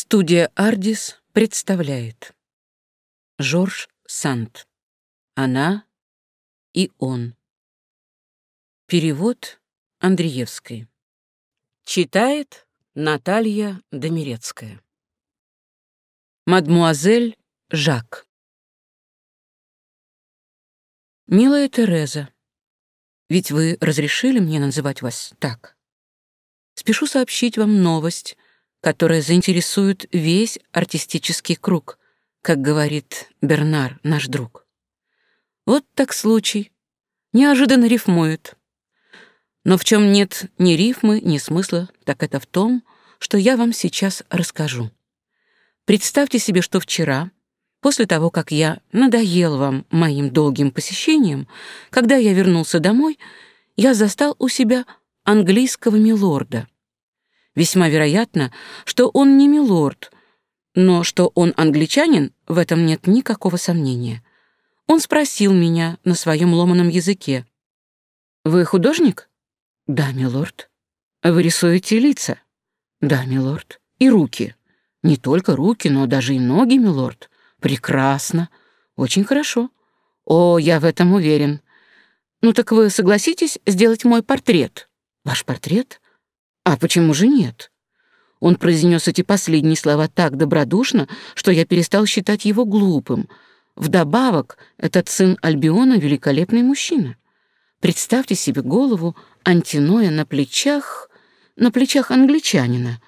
Студия «Ардис» представляет. Жорж Сант «Она и он» Перевод Андреевской. Читает Наталья Домирецкая Мадмуазель Жак. Милая Тереза, ведь вы разрешили мне называть вас так? Спешу сообщить вам новость — которые заинтересуют весь артистический круг, как говорит Бернар, наш друг. Вот так случай. Неожиданно рифмует. Но в чем нет ни рифмы, ни смысла, так это в том, что я вам сейчас расскажу. Представьте себе, что вчера, после того, как я надоел вам моим долгим посещением, когда я вернулся домой, я застал у себя английского милорда — Весьма вероятно, что он не милорд, но что он англичанин, в этом нет никакого сомнения. Он спросил меня на своем ломаном языке. «Вы художник?» «Да, милорд». «Вы рисуете лица?» «Да, милорд». «И руки?» «Не только руки, но даже и ноги, милорд». «Прекрасно. Очень хорошо». «О, я в этом уверен». «Ну так вы согласитесь сделать мой портрет?» «Ваш портрет?» «А почему же нет?» Он произнес эти последние слова так добродушно, что я перестал считать его глупым. Вдобавок, этот сын Альбиона — великолепный мужчина. Представьте себе голову Антиноя на плечах... на плечах англичанина.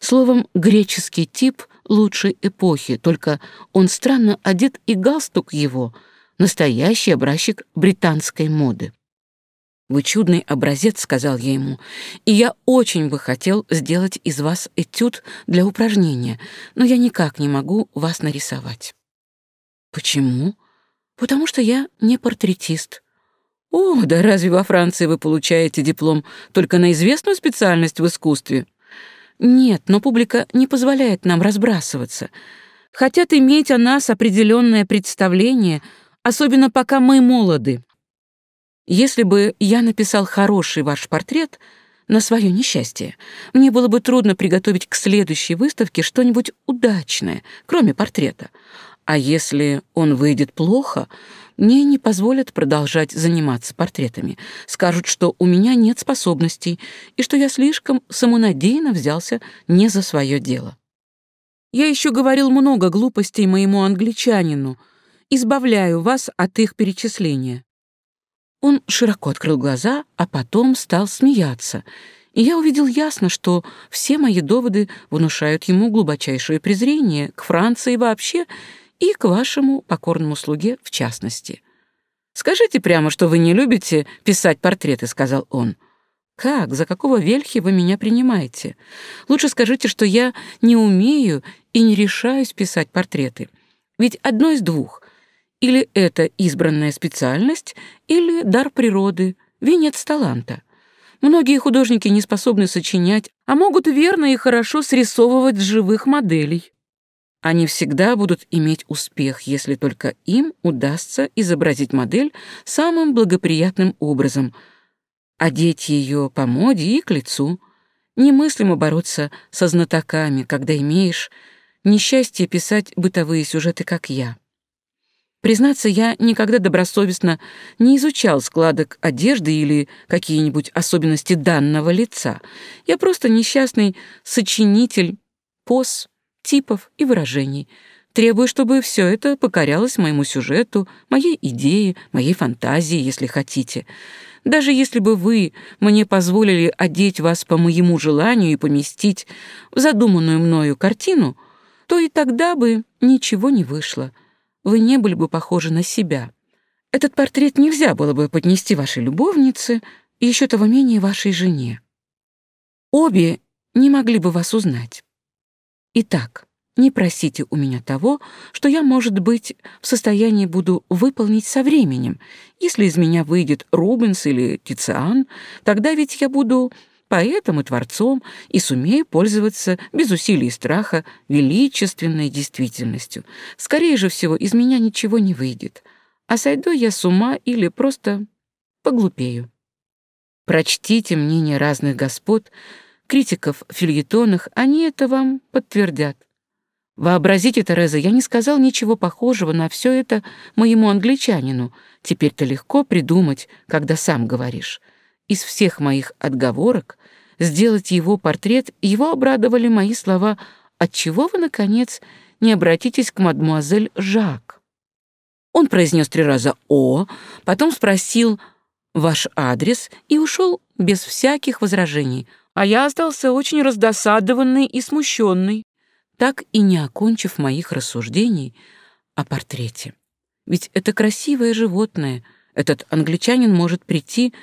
Словом, греческий тип лучшей эпохи, только он странно одет и галстук его — настоящий образчик британской моды. Вы чудный образец, сказал я ему, и я очень бы хотел сделать из вас этюд для упражнения, но я никак не могу вас нарисовать. Почему? Потому что я не портретист. О, да разве во Франции вы получаете диплом только на известную специальность в искусстве? Нет, но публика не позволяет нам разбрасываться. Хотят иметь о нас определенное представление, особенно пока мы молоды. Если бы я написал хороший ваш портрет на свое несчастье, мне было бы трудно приготовить к следующей выставке что-нибудь удачное, кроме портрета. А если он выйдет плохо, мне не позволят продолжать заниматься портретами. Скажут, что у меня нет способностей и что я слишком самонадеянно взялся не за свое дело. Я еще говорил много глупостей моему англичанину. Избавляю вас от их перечисления. Он широко открыл глаза, а потом стал смеяться, и я увидел ясно, что все мои доводы внушают ему глубочайшее презрение к Франции вообще и к вашему покорному слуге в частности. «Скажите прямо, что вы не любите писать портреты», — сказал он. «Как? За какого вельхи вы меня принимаете? Лучше скажите, что я не умею и не решаюсь писать портреты. Ведь одно из двух. Или это избранная специальность, или дар природы, венец таланта. Многие художники не способны сочинять, а могут верно и хорошо срисовывать живых моделей. Они всегда будут иметь успех, если только им удастся изобразить модель самым благоприятным образом, одеть ее по моде и к лицу. Немыслимо бороться со знатоками, когда имеешь несчастье писать бытовые сюжеты, как я. Признаться, я никогда добросовестно не изучал складок одежды или какие-нибудь особенности данного лица. Я просто несчастный сочинитель поз, типов и выражений. Требую, чтобы все это покорялось моему сюжету, моей идее, моей фантазии, если хотите. Даже если бы вы мне позволили одеть вас по моему желанию и поместить в задуманную мною картину, то и тогда бы ничего не вышло вы не были бы похожи на себя. Этот портрет нельзя было бы поднести вашей любовнице и еще того менее вашей жене. Обе не могли бы вас узнать. Итак, не просите у меня того, что я, может быть, в состоянии буду выполнить со временем. Если из меня выйдет Рубенс или Тициан, тогда ведь я буду поэтом и творцом и сумею пользоваться без усилий и страха величественной действительностью. Скорее же всего, из меня ничего не выйдет, а сойду я с ума или просто поглупею. Прочтите мнения разных господ, критиков в фильетонах, они это вам подтвердят. Вообразите, Тереза, я не сказал ничего похожего на все это моему англичанину. Теперь-то легко придумать, когда сам говоришь. Из всех моих отговорок сделать его портрет, его обрадовали мои слова «Отчего вы, наконец, не обратитесь к мадемуазель Жак?» Он произнес три раза «О», потом спросил «Ваш адрес» и ушел без всяких возражений, а я остался очень раздосадованный и смущенный, так и не окончив моих рассуждений о портрете. Ведь это красивое животное. Этот англичанин может прийти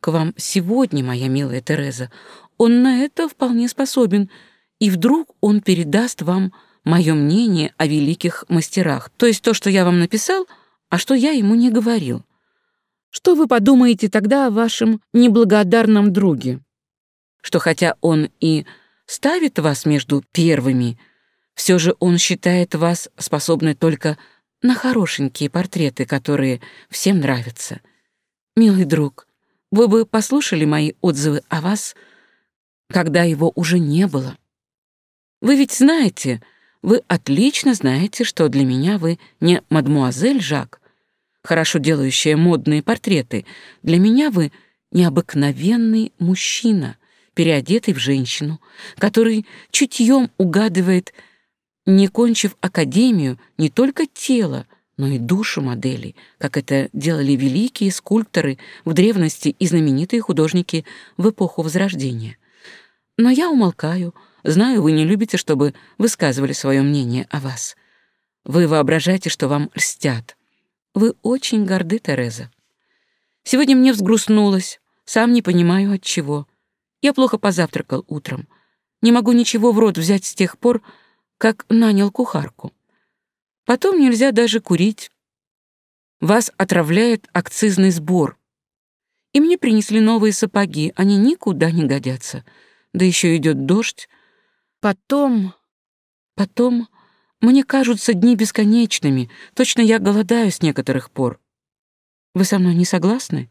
к вам сегодня, моя милая Тереза. Он на это вполне способен. И вдруг он передаст вам мое мнение о великих мастерах, то есть то, что я вам написал, а что я ему не говорил. Что вы подумаете тогда о вашем неблагодарном друге? Что хотя он и ставит вас между первыми, все же он считает вас способной только на хорошенькие портреты, которые всем нравятся. Милый друг, вы бы послушали мои отзывы о вас — когда его уже не было. Вы ведь знаете, вы отлично знаете, что для меня вы не мадмуазель Жак, хорошо делающая модные портреты. Для меня вы необыкновенный мужчина, переодетый в женщину, который чутьем угадывает, не кончив академию, не только тело, но и душу моделей, как это делали великие скульпторы в древности и знаменитые художники в эпоху Возрождения. Но я умолкаю. Знаю, вы не любите, чтобы высказывали свое мнение о вас. Вы воображаете, что вам льстят. Вы очень горды, Тереза. Сегодня мне взгрустнулось, сам не понимаю от чего. Я плохо позавтракал утром. Не могу ничего в рот взять с тех пор, как нанял кухарку. Потом нельзя даже курить. Вас отравляет акцизный сбор. И мне принесли новые сапоги, они никуда не годятся да еще идет дождь. Потом... Потом... Мне кажутся дни бесконечными. Точно я голодаю с некоторых пор. Вы со мной не согласны?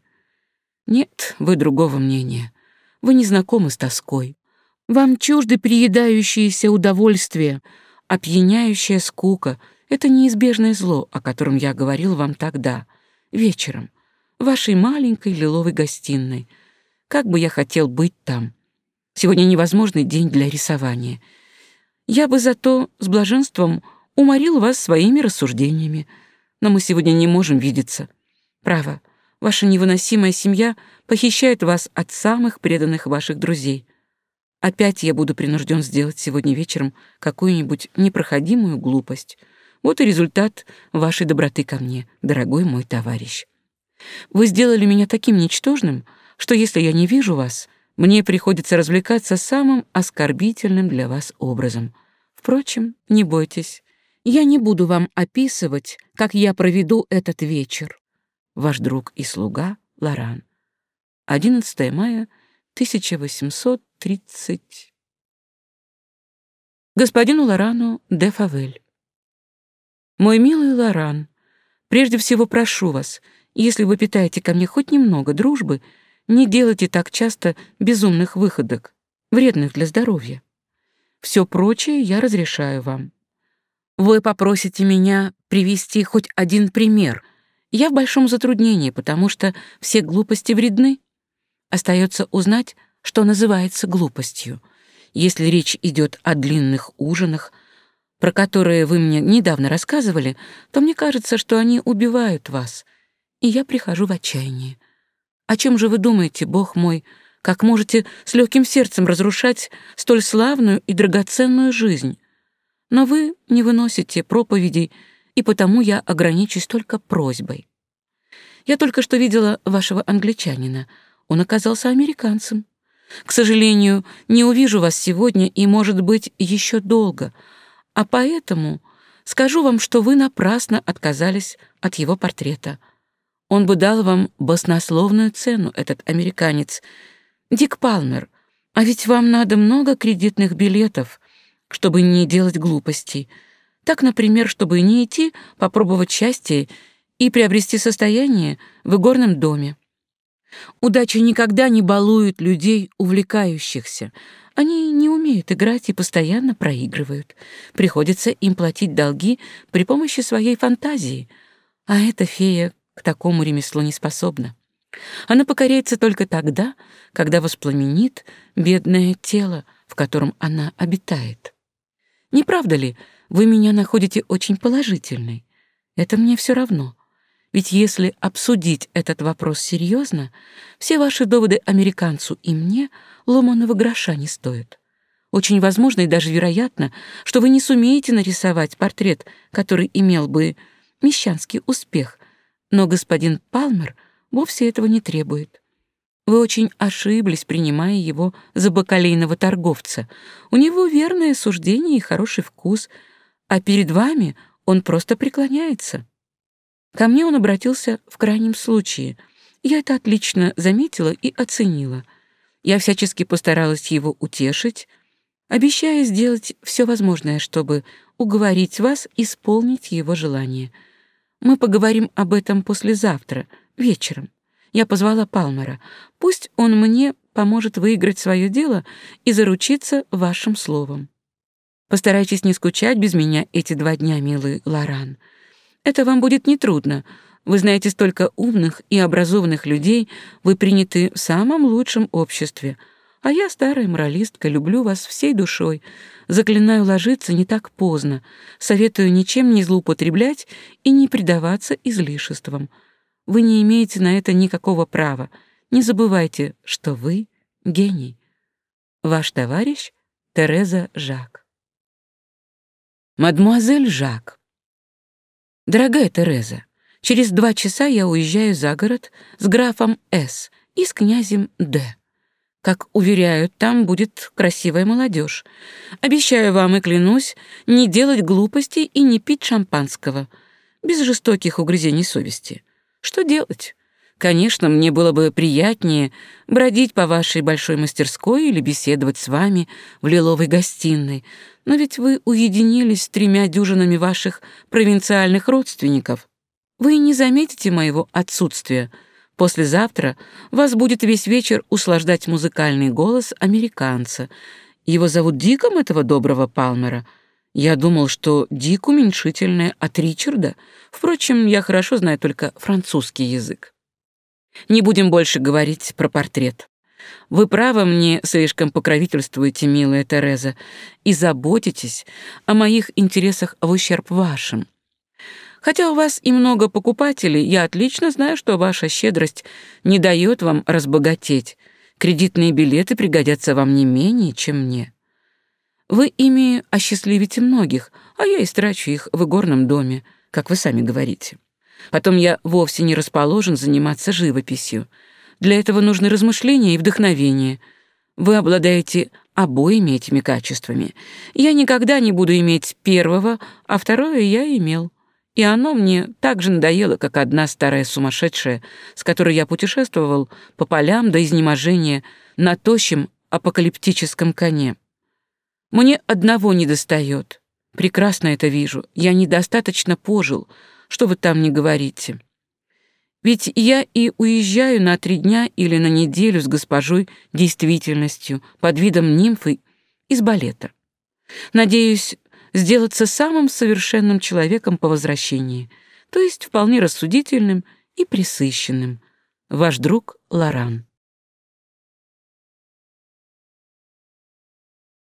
Нет, вы другого мнения. Вы не знакомы с тоской. Вам чужды приедающиеся удовольствия, опьяняющая скука. Это неизбежное зло, о котором я говорил вам тогда, вечером, в вашей маленькой лиловой гостиной. Как бы я хотел быть там, Сегодня невозможный день для рисования. Я бы зато с блаженством уморил вас своими рассуждениями, но мы сегодня не можем видеться. Право, ваша невыносимая семья похищает вас от самых преданных ваших друзей. Опять я буду принужден сделать сегодня вечером какую-нибудь непроходимую глупость. Вот и результат вашей доброты ко мне, дорогой мой товарищ. Вы сделали меня таким ничтожным, что если я не вижу вас, мне приходится развлекаться самым оскорбительным для вас образом. Впрочем, не бойтесь, я не буду вам описывать, как я проведу этот вечер. Ваш друг и слуга Лоран. 11 мая 1830. Господину Лорану де Фавель. Мой милый Лоран, прежде всего прошу вас, если вы питаете ко мне хоть немного дружбы, не делайте так часто безумных выходок, вредных для здоровья. Все прочее я разрешаю вам. Вы попросите меня привести хоть один пример. Я в большом затруднении, потому что все глупости вредны. Остается узнать, что называется глупостью. Если речь идет о длинных ужинах, про которые вы мне недавно рассказывали, то мне кажется, что они убивают вас, и я прихожу в отчаяние. О чем же вы думаете, Бог мой? Как можете с легким сердцем разрушать столь славную и драгоценную жизнь? Но вы не выносите проповедей, и потому я ограничусь только просьбой. Я только что видела вашего англичанина. Он оказался американцем. К сожалению, не увижу вас сегодня и, может быть, еще долго. А поэтому скажу вам, что вы напрасно отказались от его портрета — он бы дал вам баснословную цену, этот американец. Дик Палмер, а ведь вам надо много кредитных билетов, чтобы не делать глупостей. Так, например, чтобы не идти, попробовать счастье и приобрести состояние в игорном доме. Удача никогда не балует людей, увлекающихся. Они не умеют играть и постоянно проигрывают. Приходится им платить долги при помощи своей фантазии. А эта фея к такому ремеслу не способна. Она покоряется только тогда, когда воспламенит бедное тело, в котором она обитает. Не правда ли, вы меня находите очень положительной? Это мне все равно. Ведь если обсудить этот вопрос серьезно, все ваши доводы американцу и мне ломаного гроша не стоят. Очень возможно и даже вероятно, что вы не сумеете нарисовать портрет, который имел бы мещанский успех, но господин Палмер вовсе этого не требует. Вы очень ошиблись, принимая его за бакалейного торговца. У него верное суждение и хороший вкус, а перед вами он просто преклоняется. Ко мне он обратился в крайнем случае. Я это отлично заметила и оценила. Я всячески постаралась его утешить, обещая сделать все возможное, чтобы уговорить вас исполнить его желание — мы поговорим об этом послезавтра, вечером. Я позвала Палмера. Пусть он мне поможет выиграть свое дело и заручиться вашим словом. Постарайтесь не скучать без меня эти два дня, милый Лоран. Это вам будет нетрудно. Вы знаете столько умных и образованных людей, вы приняты в самом лучшем обществе — а я, старая моралистка, люблю вас всей душой. Заклинаю ложиться не так поздно. Советую ничем не злоупотреблять и не предаваться излишествам. Вы не имеете на это никакого права. Не забывайте, что вы — гений. Ваш товарищ — Тереза Жак. Мадмуазель Жак. Дорогая Тереза, через два часа я уезжаю за город с графом С. и с князем Д. Как уверяют, там будет красивая молодежь. Обещаю вам и клянусь не делать глупостей и не пить шампанского. Без жестоких угрызений совести. Что делать? Конечно, мне было бы приятнее бродить по вашей большой мастерской или беседовать с вами в лиловой гостиной, но ведь вы уединились с тремя дюжинами ваших провинциальных родственников. Вы не заметите моего отсутствия, Послезавтра вас будет весь вечер услаждать музыкальный голос американца. Его зовут Диком, этого доброго Палмера. Я думал, что Дик уменьшительное от Ричарда. Впрочем, я хорошо знаю только французский язык. Не будем больше говорить про портрет. Вы правы мне слишком покровительствуете, милая Тереза, и заботитесь о моих интересах в ущерб вашим. Хотя у вас и много покупателей, я отлично знаю, что ваша щедрость не дает вам разбогатеть. Кредитные билеты пригодятся вам не менее, чем мне. Вы ими осчастливите многих, а я истрачу их в игорном доме, как вы сами говорите. Потом я вовсе не расположен заниматься живописью. Для этого нужны размышления и вдохновение. Вы обладаете обоими этими качествами. Я никогда не буду иметь первого, а второе я имел. И оно мне так же надоело, как одна старая сумасшедшая, с которой я путешествовал по полям до изнеможения на тощем апокалиптическом коне. Мне одного недостает. Прекрасно это вижу. Я недостаточно пожил, что вы там не говорите. Ведь я и уезжаю на три дня или на неделю с госпожой действительностью под видом нимфы из балета. Надеюсь, сделаться самым совершенным человеком по возвращении, то есть вполне рассудительным и присыщенным. Ваш друг Лоран.